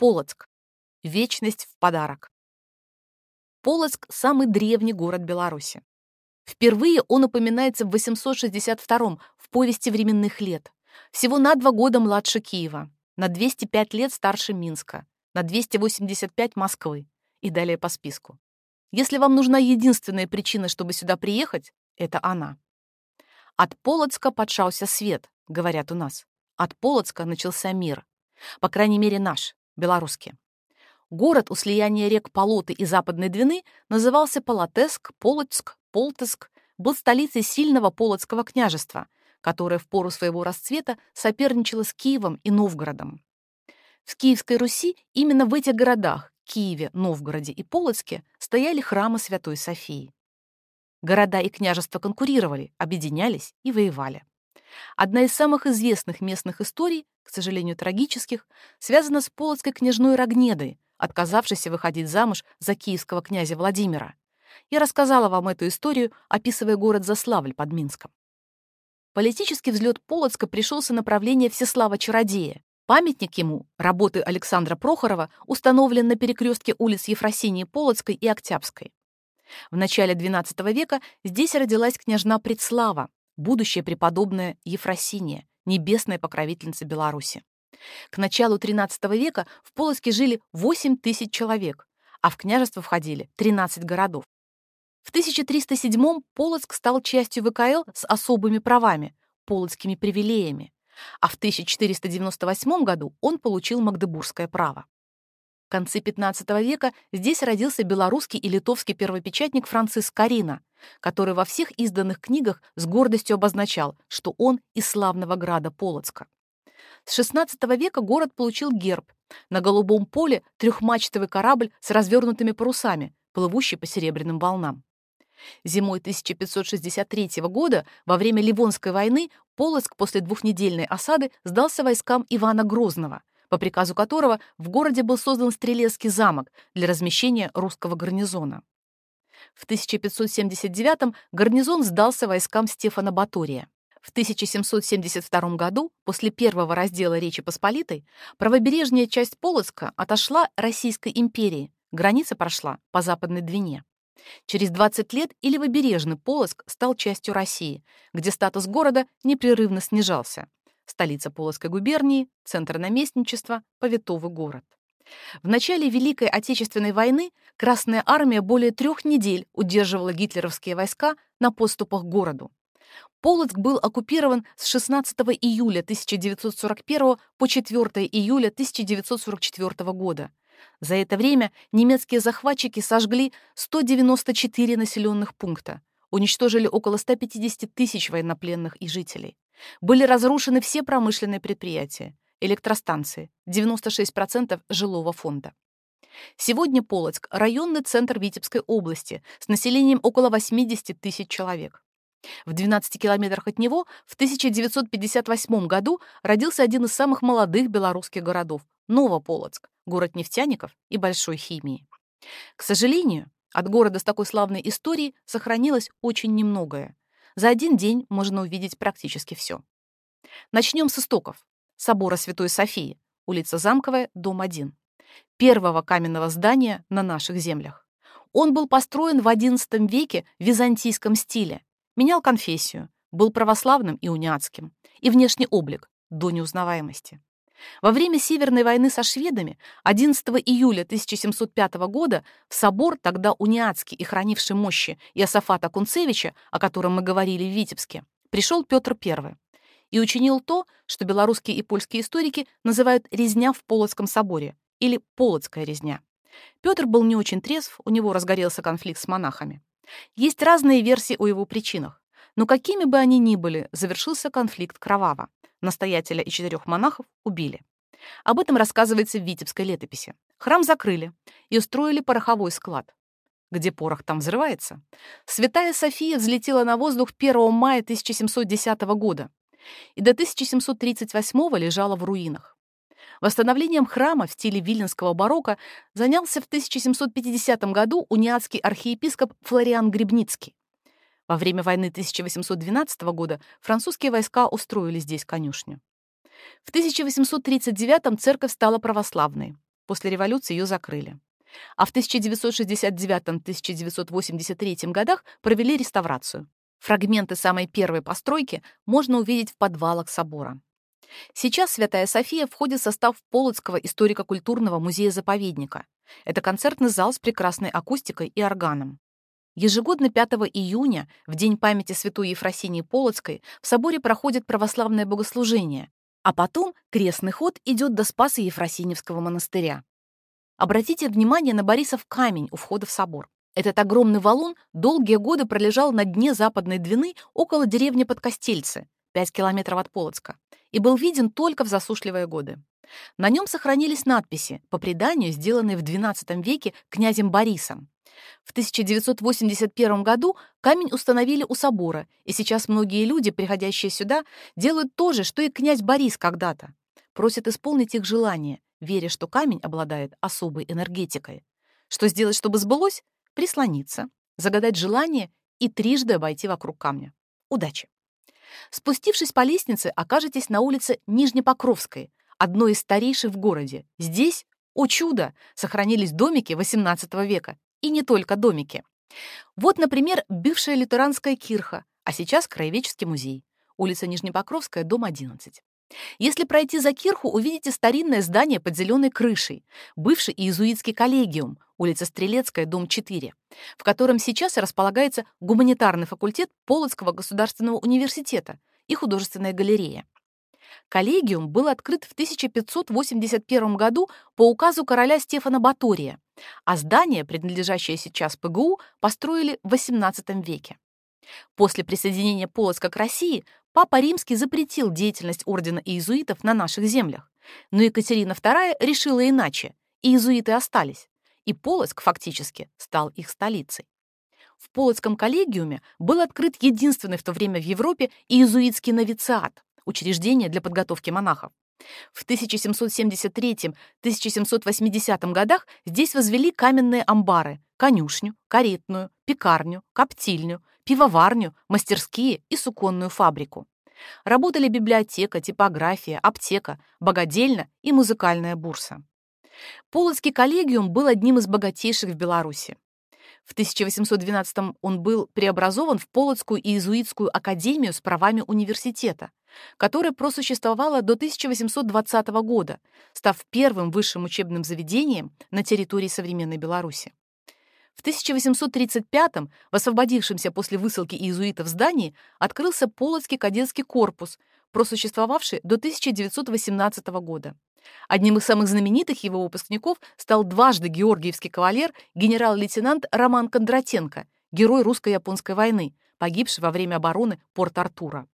Полоцк. Вечность в подарок. Полоцк – самый древний город Беларуси. Впервые он упоминается в 862 в повести временных лет. Всего на два года младше Киева, на 205 лет старше Минска, на 285 Москвы и далее по списку. Если вам нужна единственная причина, чтобы сюда приехать, это она. От Полоцка подшался свет, говорят у нас. От Полоцка начался мир. По крайней мере, наш, белорусский. Город у слияния рек Полоты и Западной Двины назывался Полотеск, Полоцк, Полтеск, был столицей сильного Полоцкого княжества, которое в пору своего расцвета соперничало с Киевом и Новгородом. В Киевской Руси именно в этих городах, Киеве, Новгороде и Полоцке, стояли храмы Святой Софии. Города и княжества конкурировали, объединялись и воевали. Одна из самых известных местных историй, к сожалению, трагических, связана с полоцкой княжной Рогнедой, отказавшейся выходить замуж за киевского князя Владимира. Я рассказала вам эту историю, описывая город Заславль под Минском. Политический взлет Полоцка пришелся на правление Всеслава-чародея. Памятник ему, работы Александра Прохорова, установлен на перекрестке улиц Ефросинии Полоцкой и Октябрьской. В начале XII века здесь родилась княжна Предслава, будущая преподобная Ефросиния, небесная покровительница Беларуси. К началу XIII века в Полоцке жили 8 тысяч человек, а в княжество входили 13 городов. В 1307 Полоцк стал частью ВКЛ с особыми правами, полоцкими привилеями, а в 1498 году он получил магдебургское право. В конце XV века здесь родился белорусский и литовский первопечатник Франциск Карина, который во всех изданных книгах с гордостью обозначал, что он из славного града Полоцка. С XVI века город получил герб. На голубом поле трехмачтовый корабль с развернутыми парусами, плывущий по серебряным волнам. Зимой 1563 года, во время Ливонской войны, Полоцк после двухнедельной осады сдался войскам Ивана Грозного, по приказу которого в городе был создан Стрелецкий замок для размещения русского гарнизона. В 1579 гарнизон сдался войскам Стефана Батория. В 1772 году, после первого раздела Речи Посполитой, правобережная часть Полоцка отошла Российской империи, граница прошла по Западной Двине. Через 20 лет и левобережный Полоцк стал частью России, где статус города непрерывно снижался столица Полоцкой губернии, центр наместничества, повитовый город. В начале Великой Отечественной войны Красная армия более трех недель удерживала гитлеровские войска на подступах к городу. Полоцк был оккупирован с 16 июля 1941 по 4 июля 1944 года. За это время немецкие захватчики сожгли 194 населенных пункта, уничтожили около 150 тысяч военнопленных и жителей. Были разрушены все промышленные предприятия, электростанции, 96% жилого фонда. Сегодня Полоцк – районный центр Витебской области с населением около 80 тысяч человек. В 12 километрах от него в 1958 году родился один из самых молодых белорусских городов – Новополоцк, город нефтяников и большой химии. К сожалению, от города с такой славной историей сохранилось очень немногое. За один день можно увидеть практически все. Начнем с истоков. Собора Святой Софии, улица Замковая, дом 1. Первого каменного здания на наших землях. Он был построен в XI веке в византийском стиле, менял конфессию, был православным и униатским, и внешний облик до неузнаваемости. Во время Северной войны со шведами 11 июля 1705 года в собор, тогда униатский и хранивший мощи Иосафата Кунцевича, о котором мы говорили в Витебске, пришел Петр I и учинил то, что белорусские и польские историки называют «резня в Полоцком соборе» или «Полоцкая резня». Петр был не очень трезв, у него разгорелся конфликт с монахами. Есть разные версии о его причинах, но какими бы они ни были, завершился конфликт кроваво. Настоятеля и четырех монахов убили. Об этом рассказывается в Витебской летописи. Храм закрыли и устроили пороховой склад. Где порох, там взрывается. Святая София взлетела на воздух 1 мая 1710 года и до 1738 лежала в руинах. Восстановлением храма в стиле виленского барокко занялся в 1750 году униатский архиепископ Флориан Грибницкий. Во время войны 1812 года французские войска устроили здесь конюшню. В 1839 церковь стала православной. После революции ее закрыли. А в 1969-1983 годах провели реставрацию. Фрагменты самой первой постройки можно увидеть в подвалах собора. Сейчас Святая София входит в состав Полоцкого историко-культурного музея-заповедника. Это концертный зал с прекрасной акустикой и органом. Ежегодно 5 июня, в День памяти святой Ефросинии Полоцкой, в соборе проходит православное богослужение, а потом крестный ход идет до Спаса Ефросиневского монастыря. Обратите внимание на Борисов камень у входа в собор. Этот огромный валун долгие годы пролежал на дне западной Двины около деревни Подкостельцы, 5 километров от Полоцка, и был виден только в засушливые годы. На нем сохранились надписи, по преданию, сделанные в XII веке князем Борисом. В 1981 году камень установили у собора, и сейчас многие люди, приходящие сюда, делают то же, что и князь Борис когда-то. Просят исполнить их желание, веря, что камень обладает особой энергетикой. Что сделать, чтобы сбылось? Прислониться, загадать желание и трижды обойти вокруг камня. Удачи! Спустившись по лестнице, окажетесь на улице Нижнепокровской, одной из старейших в городе. Здесь, о чудо, сохранились домики XVIII века, и не только домики. Вот, например, бывшая лютеранская кирха, а сейчас краеведческий музей. Улица Нижнепокровская, дом 11. Если пройти за кирху, увидите старинное здание под зеленой крышей, бывший иезуитский коллегиум, улица Стрелецкая, дом 4, в котором сейчас располагается гуманитарный факультет Полоцкого государственного университета и художественная галерея. Коллегиум был открыт в 1581 году по указу короля Стефана Батория, а здание, принадлежащее сейчас ПГУ, построили в XVIII веке. После присоединения Полоцка к России Папа Римский запретил деятельность ордена иезуитов на наших землях, но Екатерина II решила иначе, и иезуиты остались, и Полоцк фактически стал их столицей. В Полоцком коллегиуме был открыт единственный в то время в Европе иезуитский новициат, учреждение для подготовки монахов. В 1773-1780 годах здесь возвели каменные амбары, конюшню, каретную, пекарню, коптильню, пивоварню, мастерские и суконную фабрику. Работали библиотека, типография, аптека, богадельня и музыкальная бурса. Полоцкий коллегиум был одним из богатейших в Беларуси. В 1812 он был преобразован в Полоцкую иезуитскую академию с правами университета, которая просуществовала до 1820 года, став первым высшим учебным заведением на территории современной Беларуси. В 1835-м, в освободившемся после высылки иезуитов здании, открылся Полоцкий кадетский корпус, просуществовавший до 1918 года. Одним из самых знаменитых его выпускников стал дважды георгиевский кавалер генерал-лейтенант Роман Кондратенко, герой русско-японской войны, погибший во время обороны Порт-Артура.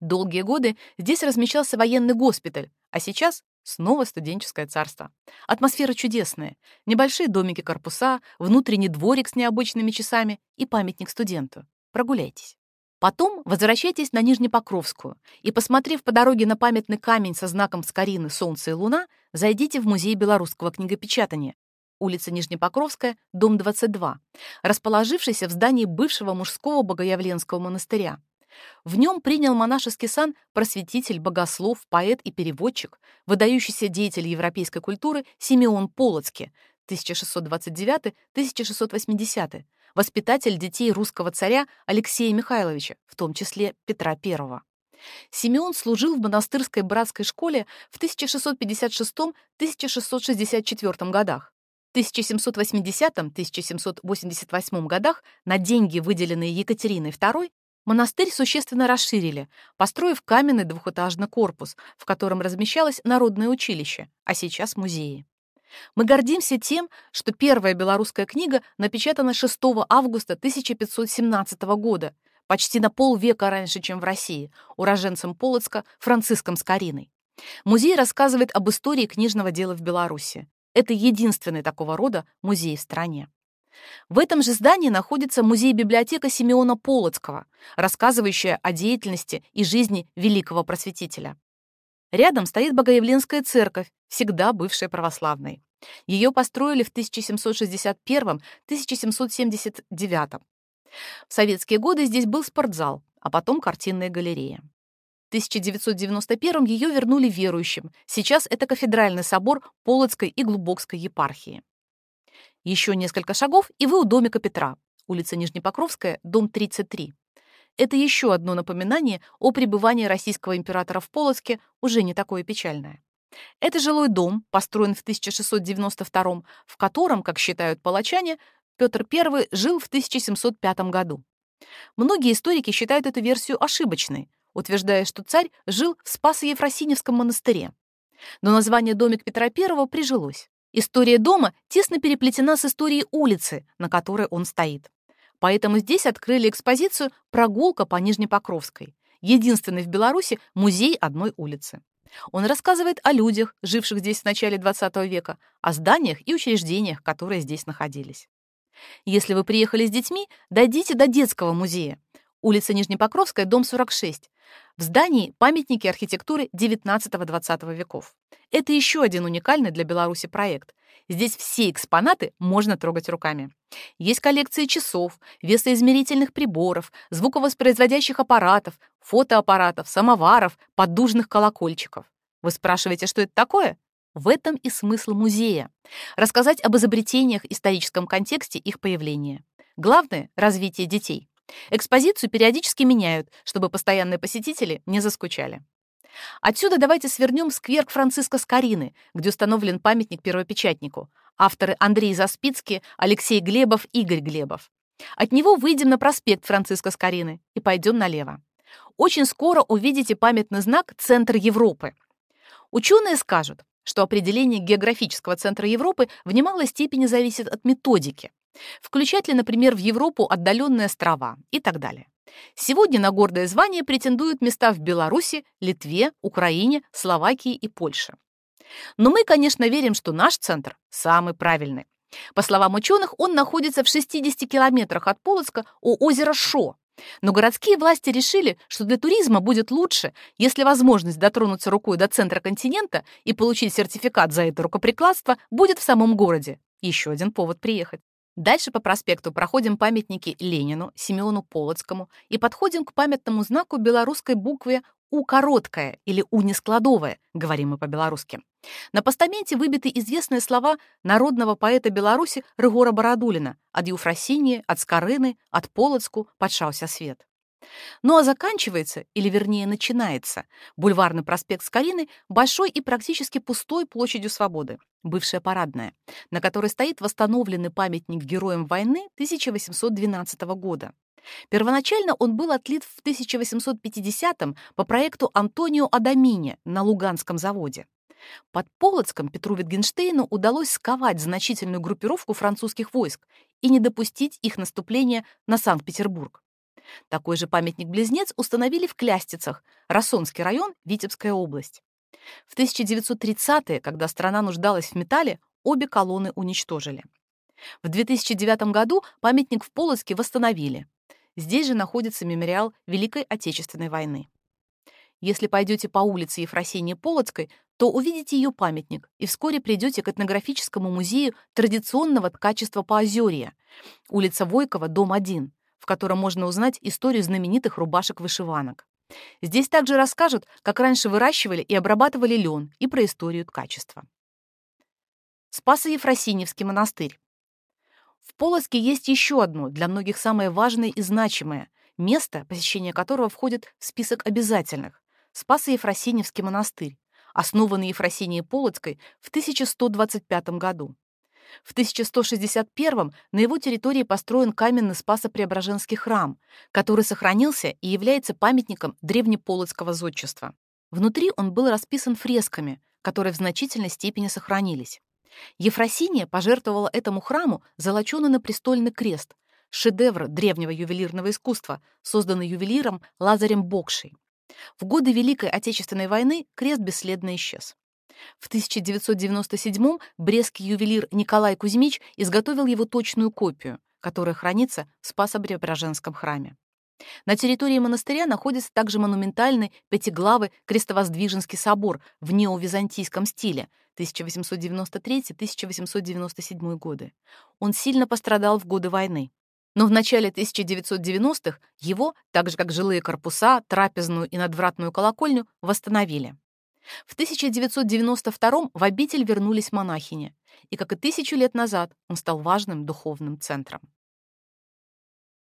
Долгие годы здесь размещался военный госпиталь, а сейчас снова студенческое царство. Атмосфера чудесная. Небольшие домики-корпуса, внутренний дворик с необычными часами и памятник студенту. Прогуляйтесь. Потом возвращайтесь на Нижнепокровскую и, посмотрев по дороге на памятный камень со знаком Скорины «Солнце и Луна», зайдите в музей белорусского книгопечатания, улица Нижнепокровская, дом 22, расположившийся в здании бывшего мужского богоявленского монастыря. В нем принял монашеский сан просветитель, богослов, поэт и переводчик, выдающийся деятель европейской культуры Симеон Полоцкий, 1629-1680, воспитатель детей русского царя Алексея Михайловича, в том числе Петра I. Симеон служил в монастырской братской школе в 1656-1664 годах. В 1780-1788 годах на деньги, выделенные Екатериной II, Монастырь существенно расширили, построив каменный двухэтажный корпус, в котором размещалось народное училище, а сейчас музеи. Мы гордимся тем, что первая белорусская книга напечатана 6 августа 1517 года, почти на полвека раньше, чем в России, уроженцем Полоцка Франциском Скориной. Музей рассказывает об истории книжного дела в Беларуси. Это единственный такого рода музей в стране. В этом же здании находится музей-библиотека Симеона Полоцкого, рассказывающая о деятельности и жизни великого просветителя. Рядом стоит Богоявленская церковь, всегда бывшая православной. Ее построили в 1761-1779. В советские годы здесь был спортзал, а потом картинная галерея. В 1991 ее вернули верующим. Сейчас это кафедральный собор Полоцкой и Глубокской епархии. Еще несколько шагов, и вы у домика Петра, улица Нижнепокровская, дом 33. Это еще одно напоминание о пребывании российского императора в Полоцке, уже не такое печальное. Это жилой дом, построен в 1692 в котором, как считают палачане, Петр I жил в 1705 году. Многие историки считают эту версию ошибочной, утверждая, что царь жил в Спасо-Ефросиневском монастыре. Но название «Домик Петра I» прижилось. История дома тесно переплетена с историей улицы, на которой он стоит. Поэтому здесь открыли экспозицию «Прогулка по Нижнепокровской», единственный в Беларуси музей одной улицы. Он рассказывает о людях, живших здесь в начале XX века, о зданиях и учреждениях, которые здесь находились. Если вы приехали с детьми, дойдите до детского музея. Улица Нижнепокровская, дом 46. В здании памятники архитектуры XIX-XX веков. Это еще один уникальный для Беларуси проект. Здесь все экспонаты можно трогать руками. Есть коллекции часов, весоизмерительных приборов, звуковоспроизводящих аппаратов, фотоаппаратов, самоваров, поддужных колокольчиков. Вы спрашиваете, что это такое? В этом и смысл музея. Рассказать об изобретениях, историческом контексте их появления. Главное — развитие детей. Экспозицию периодически меняют, чтобы постоянные посетители не заскучали. Отсюда давайте свернем сквер Франциска Скорины, где установлен памятник первопечатнику. Авторы Андрей Заспицкий, Алексей Глебов, Игорь Глебов. От него выйдем на проспект Франциска Скорины и пойдем налево. Очень скоро увидите памятный знак «Центр Европы». Ученые скажут, что определение географического центра Европы в немалой степени зависит от методики. Включать ли, например, в Европу отдаленные острова и так далее. Сегодня на гордое звание претендуют места в Беларуси, Литве, Украине, Словакии и Польше. Но мы, конечно, верим, что наш центр самый правильный. По словам ученых, он находится в 60 километрах от Полоцка у озера Шо. Но городские власти решили, что для туризма будет лучше, если возможность дотронуться рукой до центра континента и получить сертификат за это рукоприкладство будет в самом городе. Еще один повод приехать. Дальше по проспекту проходим памятники Ленину, Симеону Полоцкому и подходим к памятному знаку белорусской букве «У» короткая или «У» нескладовая, говорим мы по-белорусски. На постаменте выбиты известные слова народного поэта Беларуси Рыгора Бородулина «От Юфросинии, от Скорыны, от Полоцку подшался свет». Ну а заканчивается, или вернее начинается, бульварный проспект Скорины большой и практически пустой площадью Свободы, бывшая парадная, на которой стоит восстановленный памятник героям войны 1812 года. Первоначально он был отлит в 1850-м по проекту Антонио Адамини на Луганском заводе. Под Полоцком Петру Витгенштейну удалось сковать значительную группировку французских войск и не допустить их наступления на Санкт-Петербург. Такой же памятник-близнец установили в Клястицах, Рассонский район, Витебская область. В 1930-е, когда страна нуждалась в металле, обе колонны уничтожили. В 2009 году памятник в Полоцке восстановили. Здесь же находится мемориал Великой Отечественной войны. Если пойдете по улице Ефросинии Полоцкой, то увидите ее памятник и вскоре придете к этнографическому музею традиционного ткачества Поозерья, улица Войкова, дом 1, в котором можно узнать историю знаменитых рубашек-вышиванок. Здесь также расскажут, как раньше выращивали и обрабатывали лен и про историю ткачества. Спасо-Ефросиньевский монастырь. В Полоцке есть еще одно, для многих самое важное и значимое, место, посещение которого входит в список обязательных – Спасо-Ефросиньевский монастырь, основанный Ефросинией Полоцкой в 1125 году. В 1161 на его территории построен каменный Спасо-Преображенский храм, который сохранился и является памятником древнеполоцкого зодчества. Внутри он был расписан фресками, которые в значительной степени сохранились. Ефросиния пожертвовала этому храму золоченый на престольный крест, шедевр древнего ювелирного искусства, созданный ювелиром Лазарем Бокшей. В годы Великой Отечественной войны крест бесследно исчез. В 1997-м брестский ювелир Николай Кузьмич изготовил его точную копию, которая хранится в Спасо-Преображенском храме. На территории монастыря находится также монументальный пятиглавый Крестовоздвиженский собор в неовизантийском стиле 1893-1897 годы. Он сильно пострадал в годы войны. Но в начале 1990-х его, так же как жилые корпуса, трапезную и надвратную колокольню, восстановили. В 1992 в обитель вернулись монахини, и, как и тысячу лет назад, он стал важным духовным центром.